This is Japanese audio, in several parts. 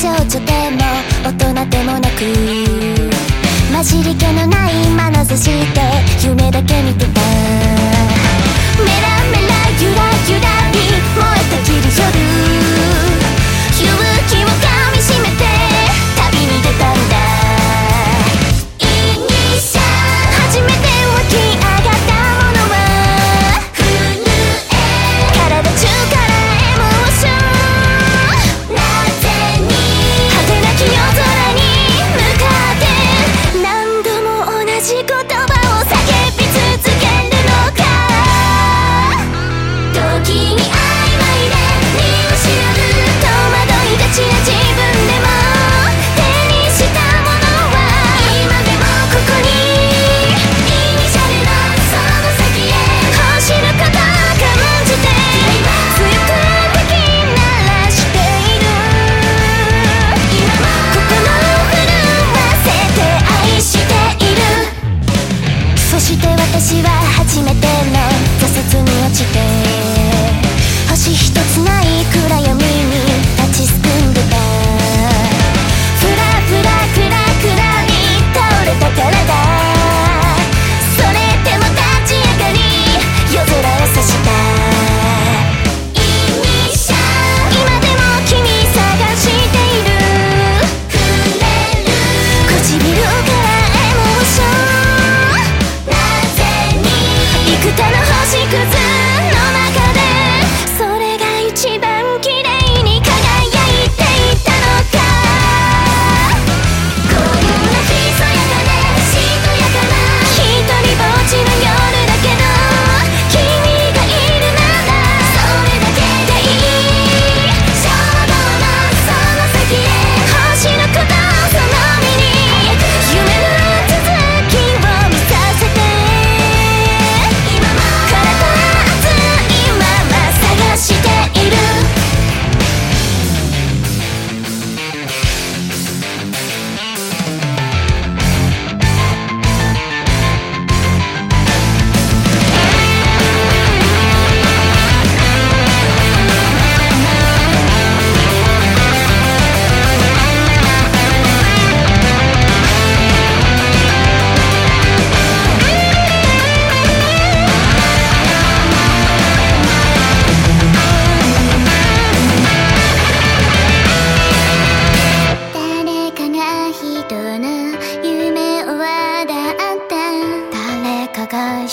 少女でも大人でもなく混じり気のない眼差しで夢だけ見てた。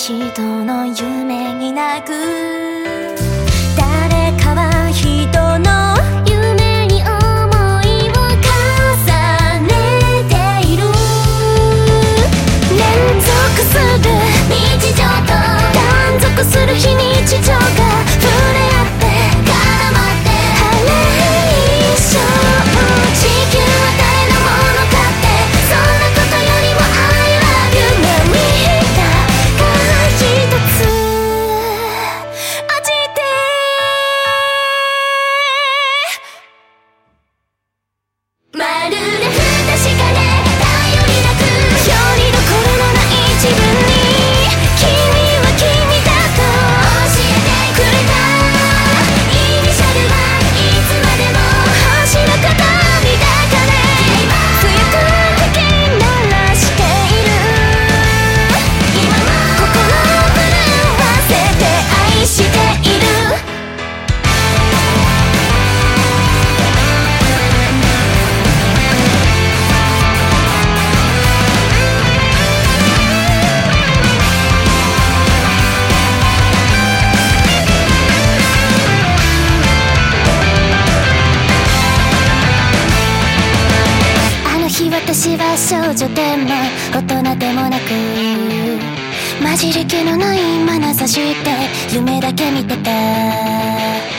人の夢に泣く。私は少女でも大人でもなく混じり気のない眼差しで夢だけ見てた。